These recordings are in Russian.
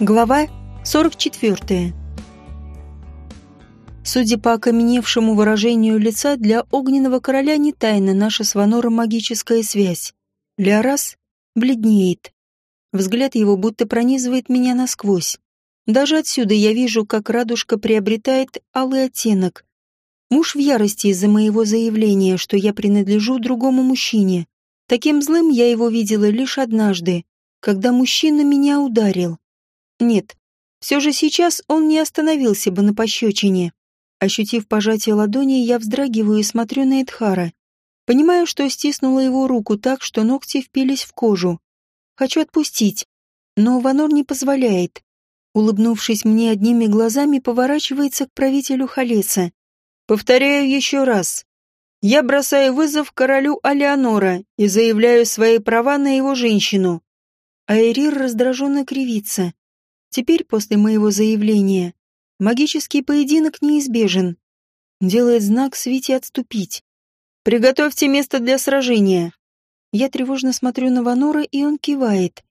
Глава 44. Судя по окаменевшему выражению лица, для огненного короля не тайна наша с Ванором магическая связь. Леорас бледнеет. Взгляд его будто пронизывает меня насквозь. Даже отсюда я вижу, как радужка приобретает алый оттенок. Муж в ярости из-за моего заявления, что я принадлежу другому мужчине. Таким злым я его видела лишь однажды, когда мужчина меня ударил. Нет, все же сейчас он не остановился бы на пощечине. Ощутив пожатие ладони, я вздрагиваю и смотрю на Эдхара. Понимаю, что стиснула его руку так, что ногти впились в кожу. Хочу отпустить, но Ванор не позволяет. Улыбнувшись мне одними глазами, поворачивается к правителю Халеса. «Повторяю еще раз. Я бросаю вызов королю Алеонора и заявляю свои права на его женщину». Айрир раздраженно кривится. Теперь, после моего заявления, магический поединок неизбежен. Делает знак Свите отступить. «Приготовьте место для сражения». Я тревожно смотрю на Ванора, и он кивает.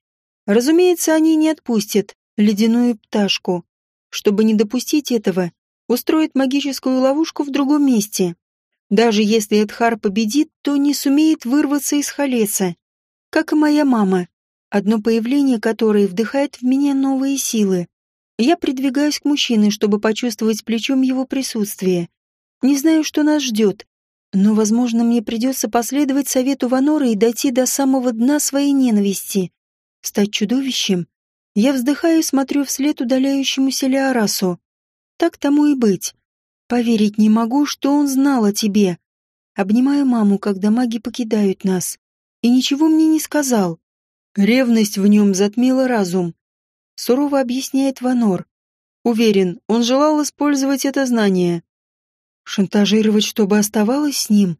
Разумеется, они не отпустят ледяную пташку. Чтобы не допустить этого, устроит магическую ловушку в другом месте. Даже если Эдхар победит, то не сумеет вырваться из Халеса. Как и моя мама одно появление которой вдыхает в меня новые силы. Я придвигаюсь к мужчине, чтобы почувствовать плечом его присутствие. Не знаю, что нас ждет, но, возможно, мне придется последовать совету Ванора и дойти до самого дна своей ненависти. Стать чудовищем? Я вздыхаю и смотрю вслед удаляющемуся Леорасу. Так тому и быть. Поверить не могу, что он знал о тебе. Обнимаю маму, когда маги покидают нас. И ничего мне не сказал. Ревность в нем затмила разум. Сурово объясняет Ванор. Уверен, он желал использовать это знание. Шантажировать, чтобы оставалось с ним?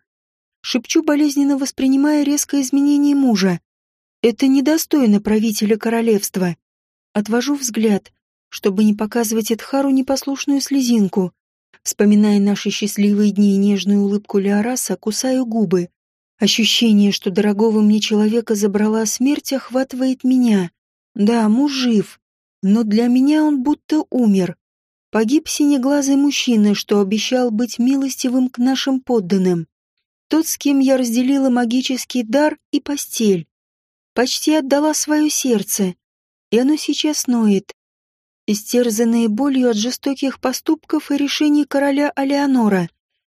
Шепчу, болезненно воспринимая резкое изменение мужа. Это недостойно правителя королевства. Отвожу взгляд, чтобы не показывать Эдхару непослушную слезинку. Вспоминая наши счастливые дни и нежную улыбку Леораса, кусаю губы. Ощущение, что дорогого мне человека забрала смерть, охватывает меня. Да, муж жив, но для меня он будто умер. Погиб синеглазый мужчина, что обещал быть милостивым к нашим подданным. Тот, с кем я разделила магический дар и постель. Почти отдала свое сердце, и оно сейчас ноет. Истерзанные болью от жестоких поступков и решений короля Алеонора.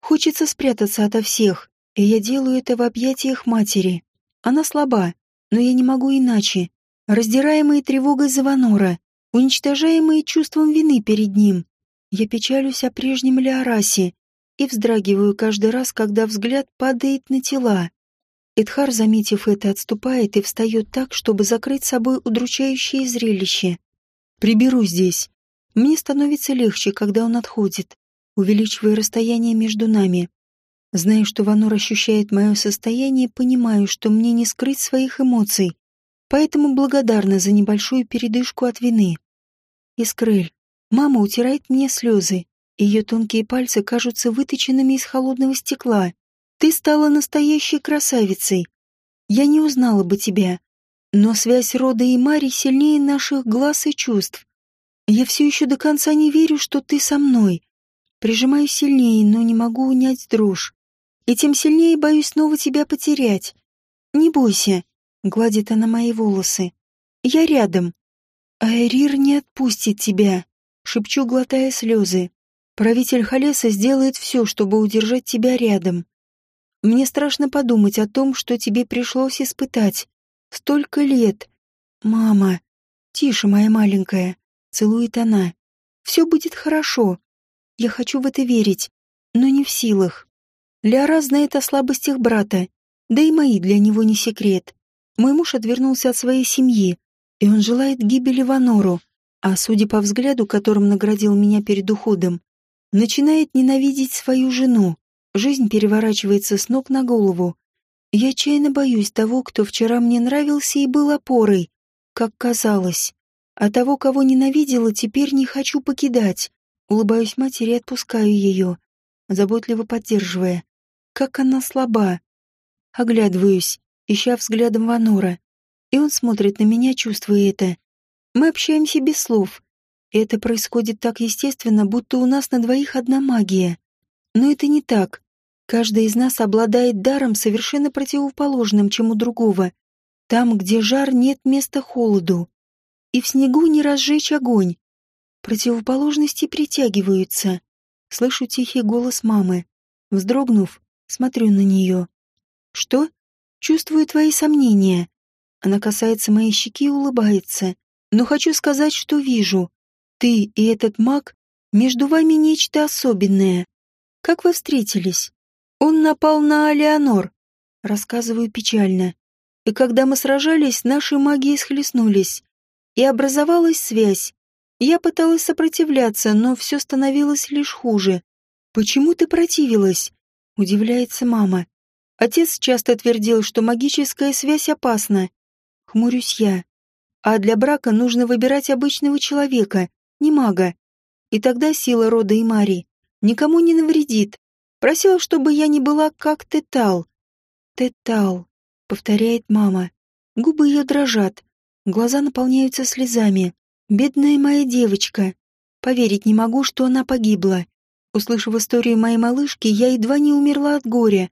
Хочется спрятаться ото всех, и я делаю это в объятиях матери. Она слаба, но я не могу иначе. Раздираемые тревогой за Ванора, уничтожаемые чувством вины перед ним, я печалюсь о прежнем Леорасе и вздрагиваю каждый раз, когда взгляд падает на тела. Эдхар, заметив это, отступает и встает так, чтобы закрыть собой удручающее зрелище. Приберу здесь. Мне становится легче, когда он отходит, увеличивая расстояние между нами. Зная, что Ванор ощущает мое состояние, понимаю, что мне не скрыть своих эмоций, поэтому благодарна за небольшую передышку от вины. Искрель. Мама утирает мне слезы, ее тонкие пальцы кажутся выточенными из холодного стекла. Ты стала настоящей красавицей. Я не узнала бы тебя, но связь рода и Мари сильнее наших глаз и чувств. Я все еще до конца не верю, что ты со мной. Прижимаю сильнее, но не могу унять дрожь и тем сильнее боюсь снова тебя потерять. Не бойся, гладит она мои волосы. Я рядом. Айрир не отпустит тебя, шепчу, глотая слезы. Правитель Халеса сделает все, чтобы удержать тебя рядом. Мне страшно подумать о том, что тебе пришлось испытать. Столько лет. Мама. Тише, моя маленькая. Целует она. Все будет хорошо. Я хочу в это верить, но не в силах. Ляра знает о слабостях брата, да и мои для него не секрет. Мой муж отвернулся от своей семьи, и он желает гибели Ванору, а, судя по взгляду, которым наградил меня перед уходом, начинает ненавидеть свою жену. Жизнь переворачивается с ног на голову. Я отчаянно боюсь того, кто вчера мне нравился и был опорой, как казалось. А того, кого ненавидела, теперь не хочу покидать. Улыбаюсь матери и отпускаю ее, заботливо поддерживая. Как она слаба. Оглядываюсь, ища взглядом Ванора. И он смотрит на меня, чувствуя это. Мы общаемся без слов. И это происходит так естественно, будто у нас на двоих одна магия. Но это не так. Каждый из нас обладает даром совершенно противоположным, чем у другого. Там, где жар, нет места холоду. И в снегу не разжечь огонь. Противоположности притягиваются. Слышу тихий голос мамы. Вздрогнув, смотрю на нее. «Что?» «Чувствую твои сомнения». Она касается моей щеки и улыбается. «Но хочу сказать, что вижу. Ты и этот маг, между вами нечто особенное. Как вы встретились?» «Он напал на Алеонор», — рассказываю печально. «И когда мы сражались, наши магии схлестнулись, и образовалась связь. Я пыталась сопротивляться, но все становилось лишь хуже. «Почему ты противилась?» — удивляется мама. Отец часто твердил, что магическая связь опасна. Хмурюсь я. А для брака нужно выбирать обычного человека, не мага. И тогда сила рода и Мари никому не навредит. Просила, чтобы я не была как Тетал. Тетал, повторяет мама. Губы ее дрожат, глаза наполняются слезами. Бедная моя девочка. Поверить не могу, что она погибла. Услышав историю моей малышки, я едва не умерла от горя,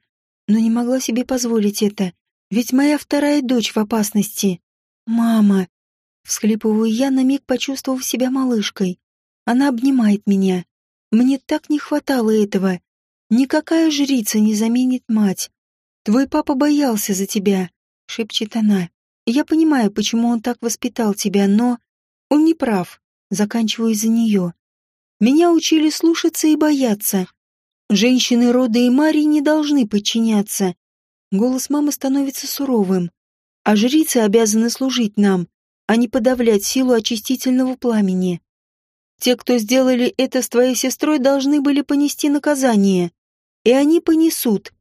но не могла себе позволить это, ведь моя вторая дочь в опасности. «Мама!» Всхлипываю я, на миг почувствовав себя малышкой. Она обнимает меня. Мне так не хватало этого. Никакая жрица не заменит мать. Твой папа боялся за тебя, шепчет она. Я понимаю, почему он так воспитал тебя, но он не прав. Заканчиваю за нее. Меня учили слушаться и бояться. Женщины рода и Марии не должны подчиняться. Голос мамы становится суровым. А жрицы обязаны служить нам, а не подавлять силу очистительного пламени. Те, кто сделали это с твоей сестрой, должны были понести наказание. И они понесут.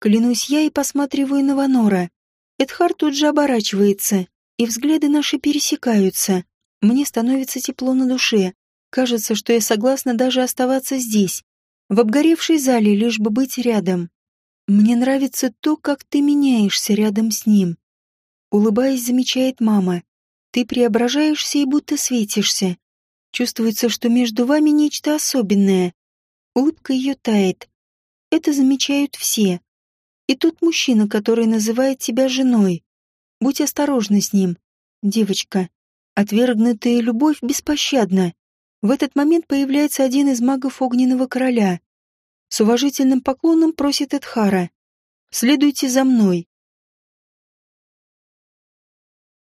Клянусь я и посматриваю на Ванора. Эдхар тут же оборачивается, и взгляды наши пересекаются. Мне становится тепло на душе. Кажется, что я согласна даже оставаться здесь, в обгоревшей зале, лишь бы быть рядом. Мне нравится то, как ты меняешься рядом с ним. Улыбаясь, замечает мама. Ты преображаешься и будто светишься. Чувствуется, что между вами нечто особенное. Улыбка ее тает, это замечают все. И тот мужчина, который называет тебя женой. Будь осторожна с ним, девочка. Отвергнутая любовь беспощадна. В этот момент появляется один из магов Огненного Короля. С уважительным поклоном просит Эдхара. «Следуйте за мной».